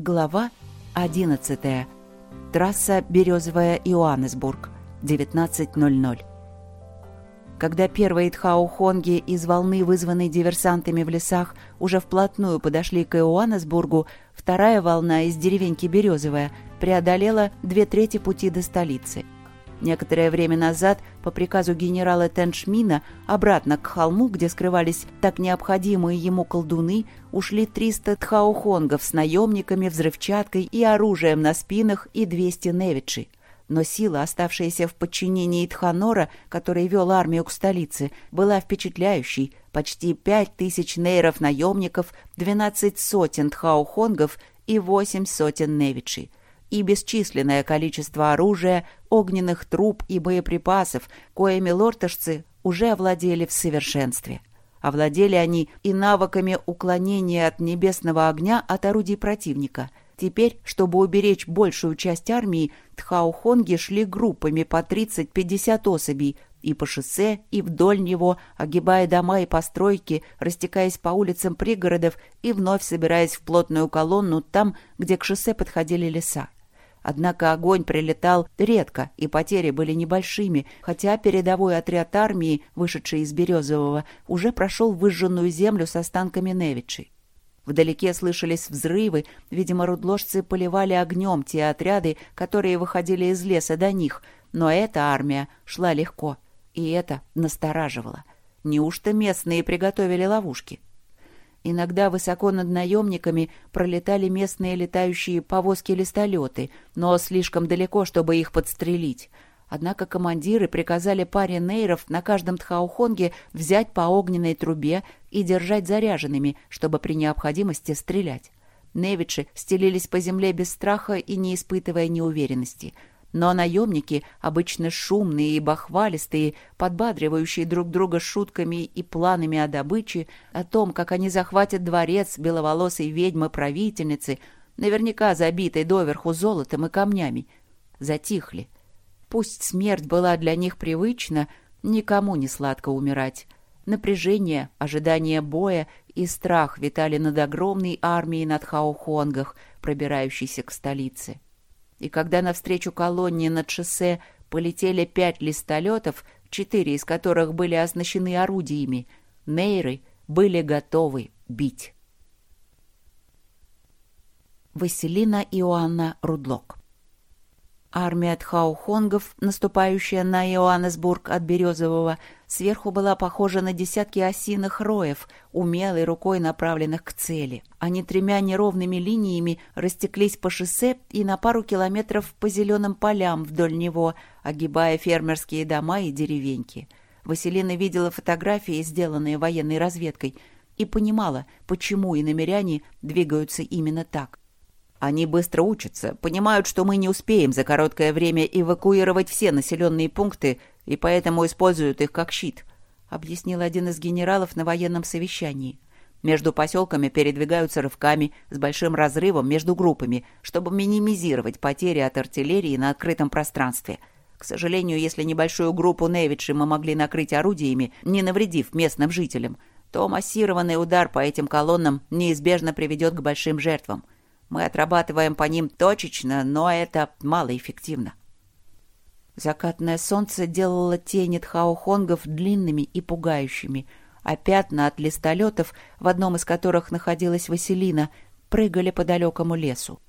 Глава 11. Трасса Березовая-Иоаннесбург. 19.00. Когда первые тхаухонги из волны, вызванной диверсантами в лесах, уже вплотную подошли к Иоаннесбургу, вторая волна из деревеньки Березовая преодолела две трети пути до столицы – Некоторое время назад, по приказу генерала Теншмина, обратно к холму, где скрывались так необходимые ему колдуны, ушли 300 тхаохонгов с наемниками, взрывчаткой и оружием на спинах и 200 невичи. Но сила, оставшаяся в подчинении Тханора, который вел армию к столице, была впечатляющей. Почти пять тысяч нейров-наемников, двенадцать сотен тхаохонгов и восемь сотен невичей и бесчисленное количество оружия, огненных труб и боеприпасов, коими лортышцы уже овладели в совершенстве. Овладели они и навыками уклонения от небесного огня от орудий противника. Теперь, чтобы уберечь большую часть армии, тхаухонги шли группами по 30-50 особей, и по шоссе, и вдоль него, огибая дома и постройки, растекаясь по улицам пригородов и вновь собираясь в плотную колонну там, где к шоссе подходили леса. Однако огонь прилетал редко, и потери были небольшими, хотя передовой отряд армии, вышедший из Березового, уже прошел выжженную землю с останками Невичей. Вдалеке слышались взрывы, видимо, рудложцы поливали огнем те отряды, которые выходили из леса до них, но эта армия шла легко, и это настораживало. Неужто местные приготовили ловушки? — Иногда высоко над наемниками пролетали местные летающие повозки-листолеты, но слишком далеко, чтобы их подстрелить. Однако командиры приказали паре нейров на каждом тхаухонге взять по огненной трубе и держать заряженными, чтобы при необходимости стрелять. Невичи стелились по земле без страха и не испытывая неуверенности — но наемники, обычно шумные и бахвалистые, подбадривающие друг друга шутками и планами о добыче, о том, как они захватят дворец беловолосой ведьмы-правительницы, наверняка забитой доверху золотом и камнями, затихли. Пусть смерть была для них привычна, никому не сладко умирать. Напряжение, ожидание боя и страх витали над огромной армией над Хаохонгах, пробирающейся к столице. И когда навстречу колонне над шоссе полетели пять листолетов, четыре из которых были оснащены орудиями, нейры были готовы бить. Василина Иоанна Рудлок Армия тхаухонгов, наступающая на Иоаннесбург от Березового, сверху была похожа на десятки осиных роев, умелой рукой направленных к цели. Они тремя неровными линиями растеклись по шоссе и на пару километров по зеленым полям вдоль него, огибая фермерские дома и деревеньки. Василина видела фотографии, сделанные военной разведкой, и понимала, почему и намеряне двигаются именно так. Они быстро учатся, понимают, что мы не успеем за короткое время эвакуировать все населенные пункты, и поэтому используют их как щит», — объяснил один из генералов на военном совещании. «Между поселками передвигаются рывками с большим разрывом между группами, чтобы минимизировать потери от артиллерии на открытом пространстве. К сожалению, если небольшую группу Невичи мы могли накрыть орудиями, не навредив местным жителям, то массированный удар по этим колоннам неизбежно приведет к большим жертвам». Мы отрабатываем по ним точечно, но это малоэффективно. Закатное солнце делало тени тхаохонгов длинными и пугающими, а пятна от листолетов, в одном из которых находилась Василина, прыгали по далекому лесу.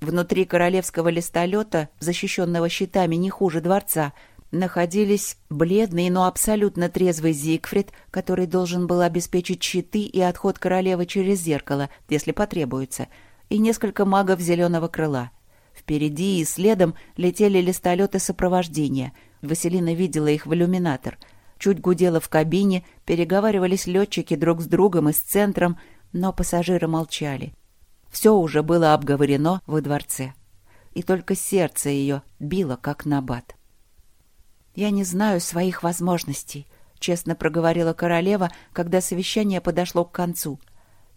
Внутри королевского листолета, защищенного щитами не хуже дворца, находились бледный, но абсолютно трезвый Зигфрид, который должен был обеспечить щиты и отход королевы через зеркало, если потребуется — и несколько магов зеленого крыла. Впереди и следом летели листолеты сопровождения. Василина видела их в иллюминатор. Чуть гудела в кабине, переговаривались летчики друг с другом и с центром, но пассажиры молчали. Все уже было обговорено во дворце. И только сердце ее било, как набат. «Я не знаю своих возможностей», — честно проговорила королева, когда совещание подошло к концу —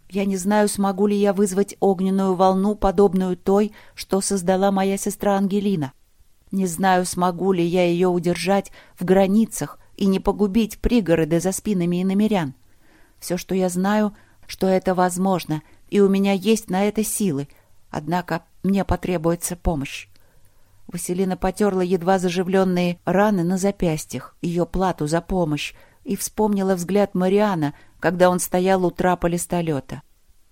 я не знаю, смогу ли я вызвать огненную волну, подобную той, что создала моя сестра Ангелина. Не знаю, смогу ли я ее удержать в границах и не погубить пригороды за спинами иномерян. Все, что я знаю, что это возможно, и у меня есть на это силы. Однако мне потребуется помощь. Василина потерла едва заживленные раны на запястьях, ее плату за помощь, и вспомнила взгляд Мариана, когда он стоял у трапа листолета.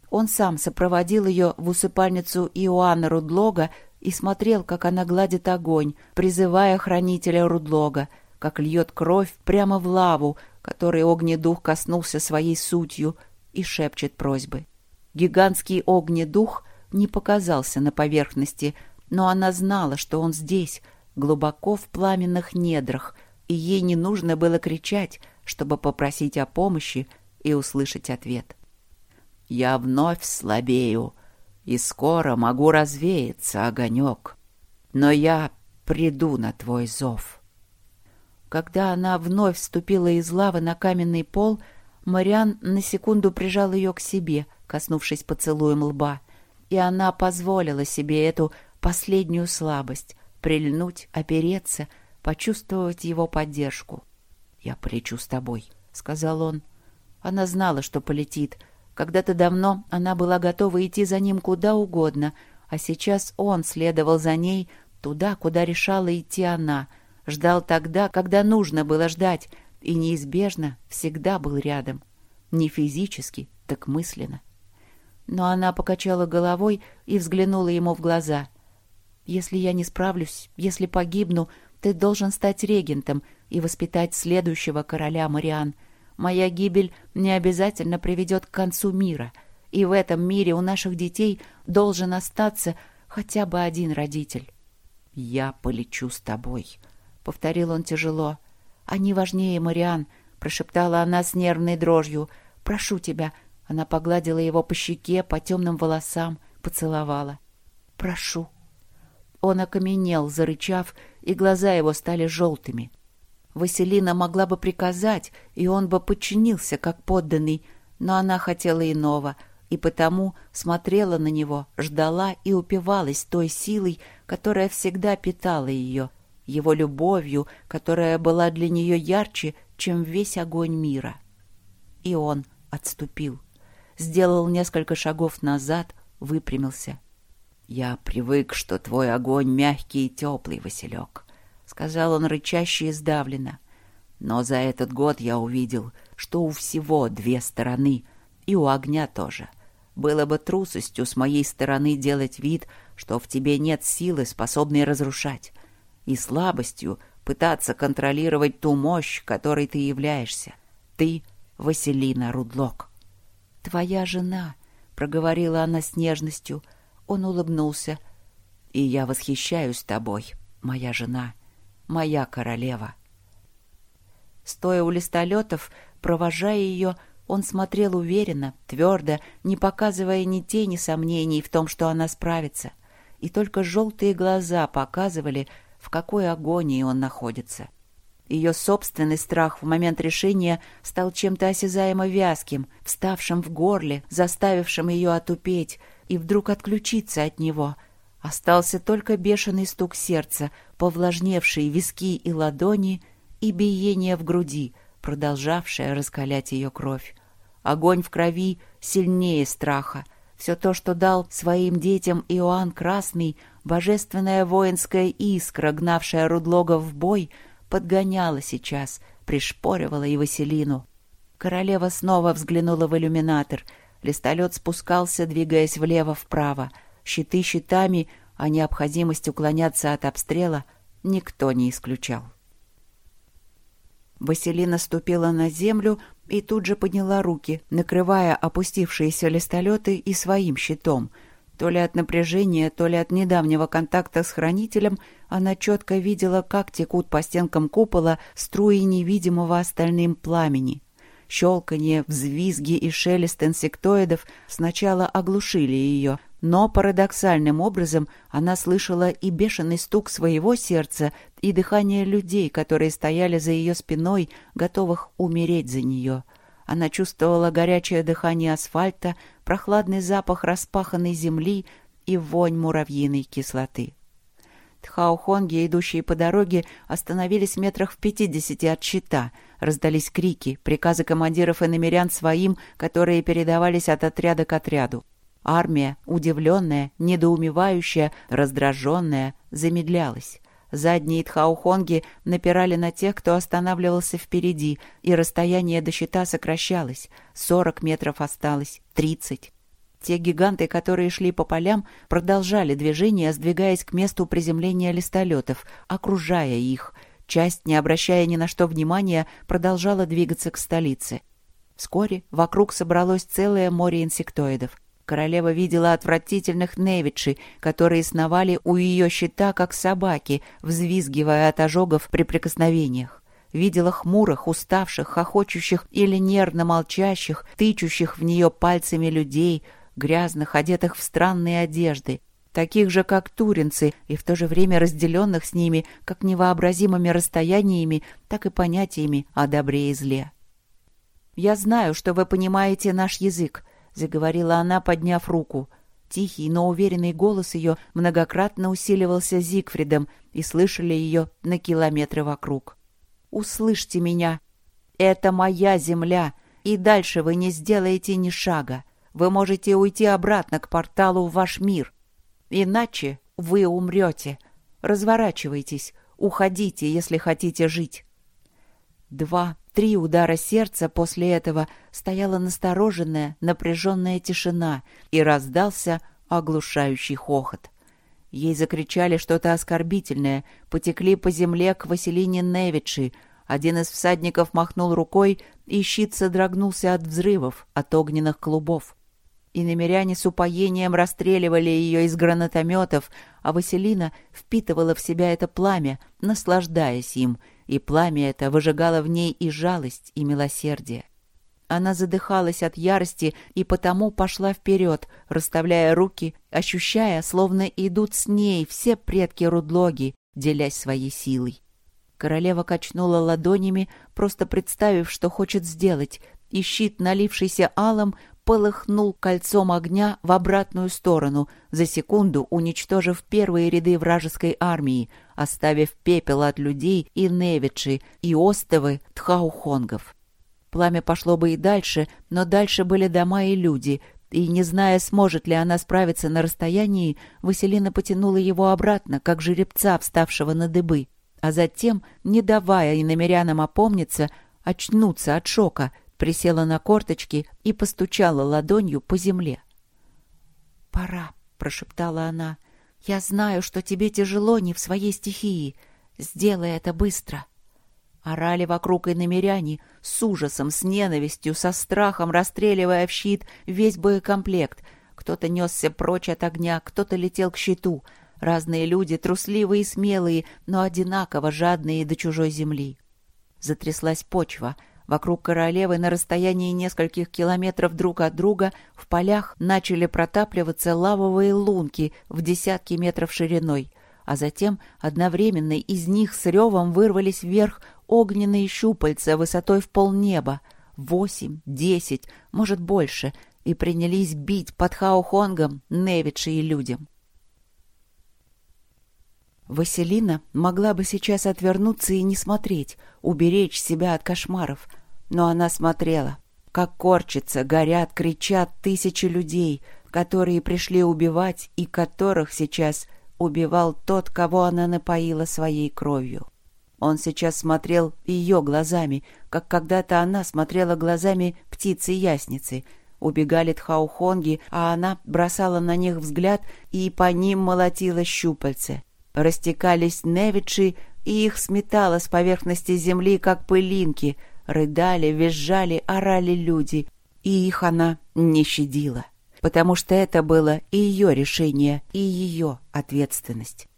Он сам сопроводил ее в усыпальницу Иоанна Рудлога и смотрел, как она гладит огонь, призывая хранителя Рудлога, как льет кровь прямо в лаву, которой огнедух коснулся своей сутью, и шепчет просьбы. Гигантский огнедух не показался на поверхности, но она знала, что он здесь, глубоко в пламенных недрах, и ей не нужно было кричать, чтобы попросить о помощи и услышать ответ. Я вновь слабею, и скоро могу развеяться, огонек. Но я приду на твой зов. Когда она вновь вступила из лавы на каменный пол, Мариан на секунду прижал ее к себе, коснувшись поцелуем лба, и она позволила себе эту последнюю слабость — прильнуть, опереться, почувствовать его поддержку. «Я полечу с тобой», — сказал он. Она знала, что полетит — когда-то давно она была готова идти за ним куда угодно, а сейчас он следовал за ней туда, куда решала идти она, ждал тогда, когда нужно было ждать, и неизбежно всегда был рядом. Не физически, так мысленно. Но она покачала головой и взглянула ему в глаза. «Если я не справлюсь, если погибну, ты должен стать регентом и воспитать следующего короля Мариан», Моя гибель не обязательно приведет к концу мира, и в этом мире у наших детей должен остаться хотя бы один родитель. «Я полечу с тобой», — повторил он тяжело. «Они важнее, Мариан», — прошептала она с нервной дрожью. «Прошу тебя». Она погладила его по щеке, по темным волосам, поцеловала. «Прошу». Он окаменел, зарычав, и глаза его стали желтыми. Василина могла бы приказать, и он бы подчинился, как подданный, но она хотела иного, и потому смотрела на него, ждала и упивалась той силой, которая всегда питала ее, его любовью, которая была для нее ярче, чем весь огонь мира. И он отступил, сделал несколько шагов назад, выпрямился. «Я привык, что твой огонь мягкий и теплый, Василек», сказал он рычаще и сдавленно. Но за этот год я увидел, что у всего две стороны, и у огня тоже. Было бы трусостью с моей стороны делать вид, что в тебе нет силы, способной разрушать, и слабостью пытаться контролировать ту мощь, которой ты являешься. Ты — Василина Рудлок. «Твоя жена», — проговорила она с нежностью. Он улыбнулся. «И я восхищаюсь тобой, моя жена» моя королева. Стоя у листолетов, провожая ее, он смотрел уверенно, твердо, не показывая ни тени сомнений в том, что она справится. И только желтые глаза показывали, в какой агонии он находится. Ее собственный страх в момент решения стал чем-то осязаемо вязким, вставшим в горле, заставившим ее отупеть и вдруг отключиться от него — Остался только бешеный стук сердца, повлажневшие виски и ладони и биение в груди, продолжавшее раскалять ее кровь. Огонь в крови сильнее страха. Все то, что дал своим детям Иоанн Красный, божественная воинская искра, гнавшая Рудлога в бой, подгоняла сейчас, пришпоривала и Василину. Королева снова взглянула в иллюминатор. Листолет спускался, двигаясь влево-вправо — щиты щитами, а необходимость уклоняться от обстрела никто не исключал. Василина ступила на землю и тут же подняла руки, накрывая опустившиеся листолеты и своим щитом. То ли от напряжения, то ли от недавнего контакта с хранителем она четко видела, как текут по стенкам купола струи невидимого остальным пламени. Щелканье, взвизги и шелест инсектоидов сначала оглушили ее, но парадоксальным образом она слышала и бешеный стук своего сердца, и дыхание людей, которые стояли за ее спиной, готовых умереть за нее. Она чувствовала горячее дыхание асфальта, прохладный запах распаханной земли и вонь муравьиной кислоты. Тхаухонги, идущие по дороге, остановились в метрах в пятидесяти от щита. Раздались крики, приказы командиров и намерян своим, которые передавались от отряда к отряду. Армия, удивленная, недоумевающая, раздраженная, замедлялась. Задние тхаухонги напирали на тех, кто останавливался впереди, и расстояние до щита сокращалось. Сорок метров осталось, тридцать. Те гиганты, которые шли по полям, продолжали движение, сдвигаясь к месту приземления листолетов, окружая их. Часть, не обращая ни на что внимания, продолжала двигаться к столице. Вскоре вокруг собралось целое море инсектоидов. Королева видела отвратительных невичи, которые сновали у ее щита, как собаки, взвизгивая от ожогов при прикосновениях. Видела хмурых, уставших, хохочущих или нервно молчащих, тычущих в нее пальцами людей, грязных, одетых в странные одежды, таких же, как туринцы, и в то же время разделенных с ними как невообразимыми расстояниями, так и понятиями о добре и зле. «Я знаю, что вы понимаете наш язык», — заговорила она, подняв руку. Тихий, но уверенный голос ее многократно усиливался Зигфридом, и слышали ее на километры вокруг. «Услышьте меня! Это моя земля, и дальше вы не сделаете ни шага. Вы можете уйти обратно к порталу в ваш мир. Иначе вы умрете. Разворачивайтесь, уходите, если хотите жить». Два, три удара сердца после этого стояла настороженная, напряженная тишина, и раздался оглушающий хохот. Ей закричали что-то оскорбительное, потекли по земле к Василине Невичи. Один из всадников махнул рукой, и щит содрогнулся от взрывов, от огненных клубов. И намеряне с упоением расстреливали ее из гранатометов, а Василина впитывала в себя это пламя, наслаждаясь им — и пламя это выжигало в ней и жалость, и милосердие. Она задыхалась от ярости и потому пошла вперед, расставляя руки, ощущая, словно идут с ней все предки Рудлоги, делясь своей силой. Королева качнула ладонями, просто представив, что хочет сделать, и щит, налившийся алом, полыхнул кольцом огня в обратную сторону, за секунду уничтожив первые ряды вражеской армии, оставив пепел от людей и невичи, и остовы тхаухонгов. Пламя пошло бы и дальше, но дальше были дома и люди, и, не зная, сможет ли она справиться на расстоянии, Василина потянула его обратно, как жеребца, вставшего на дыбы, а затем, не давая иномерянам опомниться, очнуться от шока, присела на корточки и постучала ладонью по земле. «Пора», — прошептала она, — я знаю, что тебе тяжело не в своей стихии. Сделай это быстро. Орали вокруг и намеряне, с ужасом, с ненавистью, со страхом, расстреливая в щит весь боекомплект. Кто-то несся прочь от огня, кто-то летел к щиту. Разные люди, трусливые и смелые, но одинаково жадные до чужой земли. Затряслась почва — Вокруг королевы на расстоянии нескольких километров друг от друга в полях начали протапливаться лавовые лунки в десятки метров шириной, а затем одновременно из них с ревом вырвались вверх огненные щупальца высотой в полнеба, восемь, десять, может больше, и принялись бить под Хаохонгом, Невичи и людям. Василина могла бы сейчас отвернуться и не смотреть, уберечь себя от кошмаров. Но она смотрела, как корчатся, горят, кричат тысячи людей, которые пришли убивать и которых сейчас убивал тот, кого она напоила своей кровью. Он сейчас смотрел ее глазами, как когда-то она смотрела глазами птицы-ясницы. Убегали тхаухонги, а она бросала на них взгляд и по ним молотила щупальце. Растекались невичи, и их сметало с поверхности земли, как пылинки. Рыдали, визжали, орали люди. И их она не щадила, потому что это было и ее решение, и ее ответственность.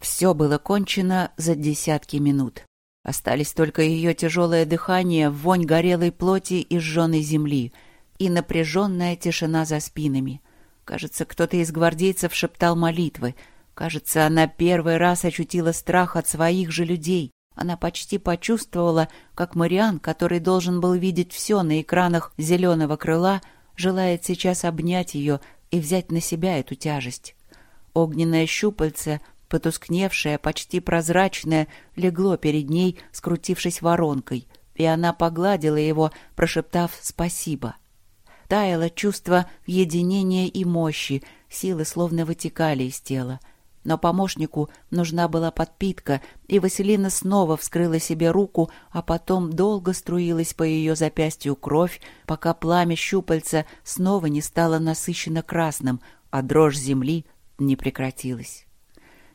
Все было кончено за десятки минут. Остались только ее тяжелое дыхание, вонь горелой плоти и сжженной земли и напряженная тишина за спинами — Кажется, кто-то из гвардейцев шептал молитвы. Кажется, она первый раз ощутила страх от своих же людей. Она почти почувствовала, как Мариан, который должен был видеть все на экранах зеленого крыла, желает сейчас обнять ее и взять на себя эту тяжесть. Огненное щупальце, потускневшее, почти прозрачное, легло перед ней, скрутившись воронкой, и она погладила его, прошептав «спасибо». Таяло чувство единения и мощи, силы словно вытекали из тела. Но помощнику нужна была подпитка, и Василина снова вскрыла себе руку, а потом долго струилась по ее запястью кровь, пока пламя щупальца снова не стало насыщенно красным, а дрожь земли не прекратилась.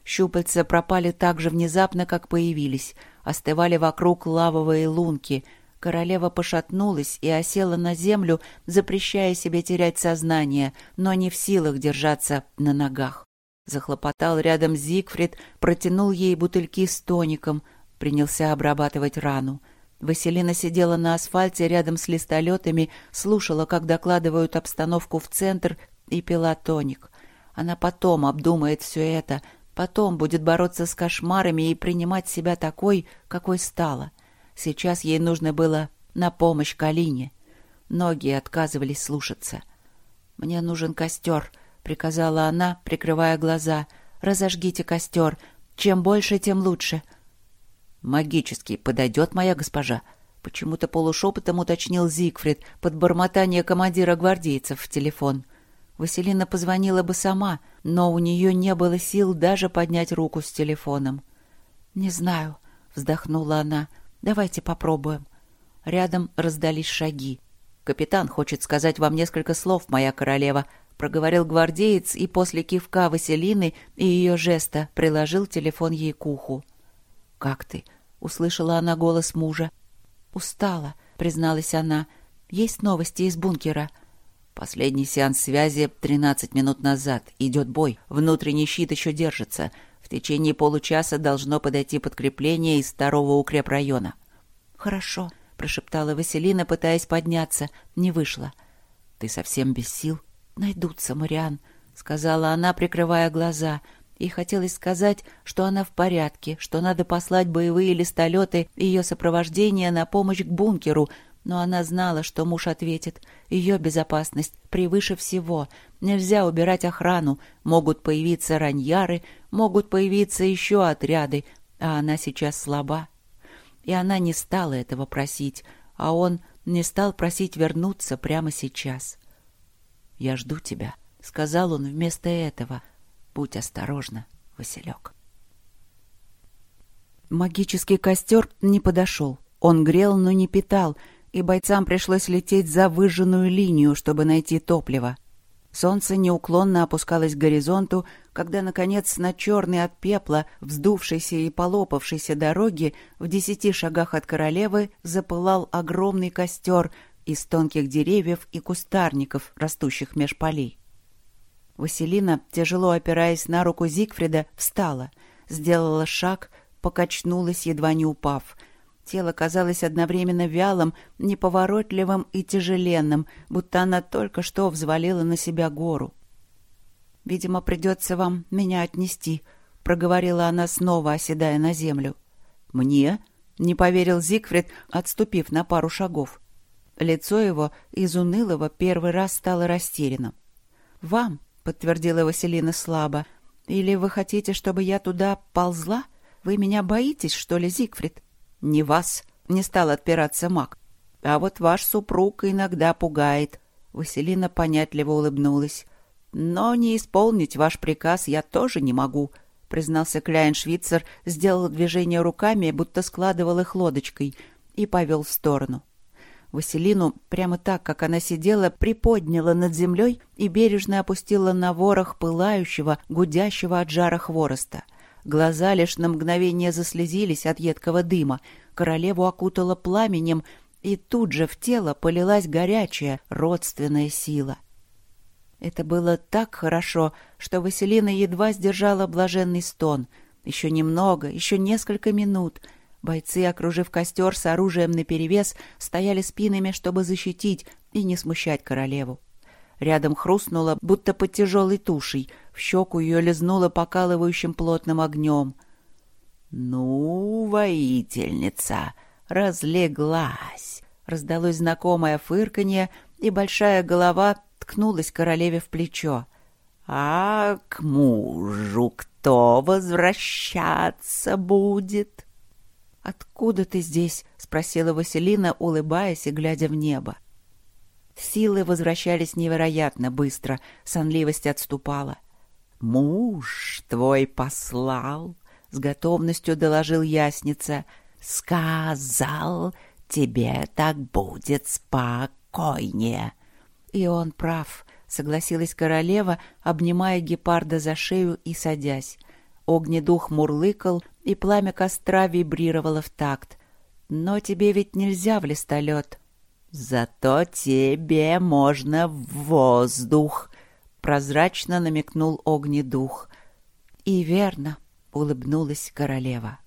Щупальца пропали так же внезапно, как появились, остывали вокруг лавовые лунки. Королева пошатнулась и осела на землю, запрещая себе терять сознание, но не в силах держаться на ногах. Захлопотал рядом Зигфрид, протянул ей бутыльки с тоником, принялся обрабатывать рану. Василина сидела на асфальте рядом с листолетами, слушала, как докладывают обстановку в центр, и пила тоник. Она потом обдумает все это, потом будет бороться с кошмарами и принимать себя такой, какой стала. Сейчас ей нужно было на помощь Калине. Ноги отказывались слушаться. «Мне нужен костер», приказала она, прикрывая глаза. «Разожгите костер. Чем больше, тем лучше». «Магический подойдет, моя госпожа?» Почему-то полушепотом уточнил Зигфрид под бормотание командира гвардейцев в телефон. Василина позвонила бы сама, но у нее не было сил даже поднять руку с телефоном. «Не знаю», — вздохнула она. «Давайте попробуем». Рядом раздались шаги. «Капитан хочет сказать вам несколько слов, моя королева», — проговорил гвардеец и после кивка Василины и ее жеста приложил телефон ей к уху. «Как ты?» — услышала она голос мужа. «Устала», — призналась она. «Есть новости из бункера». Последний сеанс связи тринадцать минут назад. Идет бой. Внутренний щит еще держится. В течение получаса должно подойти подкрепление из второго укрепрайона. «Хорошо», — прошептала Василина, пытаясь подняться. Не вышло. «Ты совсем без сил?» «Найдутся, Мариан», — сказала она, прикрывая глаза. И хотелось сказать, что она в порядке, что надо послать боевые листолеты и ее сопровождение на помощь к бункеру, но она знала, что муж ответит. Ее безопасность превыше всего. Нельзя убирать охрану. Могут появиться раньяры, могут появиться еще отряды, а она сейчас слаба. И она не стала этого просить, а он не стал просить вернуться прямо сейчас. «Я жду тебя», — сказал он вместо этого. «Будь осторожна, Василек». Магический костер не подошел. Он грел, но не питал, и бойцам пришлось лететь за выжженную линию, чтобы найти топливо. Солнце неуклонно опускалось к горизонту, когда, наконец, на черной от пепла, вздувшейся и полопавшейся дороге в десяти шагах от королевы запылал огромный костер, из тонких деревьев и кустарников, растущих меж полей. Василина, тяжело опираясь на руку Зигфрида, встала, сделала шаг, покачнулась, едва не упав. Тело казалось одновременно вялым, неповоротливым и тяжеленным, будто она только что взвалила на себя гору. «Видимо, придется вам меня отнести», — проговорила она снова, оседая на землю. «Мне?» — не поверил Зигфрид, отступив на пару шагов. Лицо его из унылого первый раз стало растерянным. «Вам», — подтвердила Василина слабо, — «или вы хотите, чтобы я туда ползла? Вы меня боитесь, что ли, Зигфрид?» «Не вас», — не стал отпираться маг. «А вот ваш супруг иногда пугает». Василина понятливо улыбнулась. «Но не исполнить ваш приказ я тоже не могу», — признался Кляйн-Швейцер, сделал движение руками, будто складывал их лодочкой, и повел в сторону. Василину, прямо так, как она сидела, приподняла над землей и бережно опустила на ворох пылающего, гудящего от жара хвороста. Глаза лишь на мгновение заслезились от едкого дыма, королеву окутала пламенем, и тут же в тело полилась горячая, родственная сила. Это было так хорошо, что Василина едва сдержала блаженный стон. Еще немного, еще несколько минут — Бойцы, окружив костер с оружием наперевес, стояли спинами, чтобы защитить и не смущать королеву. Рядом хрустнуло, будто под тяжелой тушей. В щеку ее лизнуло покалывающим плотным огнем. «Ну, воительница, разлеглась!» Раздалось знакомое фырканье, и большая голова ткнулась королеве в плечо. «А к мужу кто возвращаться будет?» «Откуда ты здесь?» — спросила Василина, улыбаясь и глядя в небо. Силы возвращались невероятно быстро, сонливость отступала. «Муж твой послал», — с готовностью доложил ясница, — «сказал, тебе так будет спокойнее». И он прав, — согласилась королева, обнимая гепарда за шею и садясь. Огнедух мурлыкал, и пламя костра вибрировало в такт. «Но тебе ведь нельзя в листолет». «Зато тебе можно в воздух», — прозрачно намекнул огнедух. «И верно», — улыбнулась королева.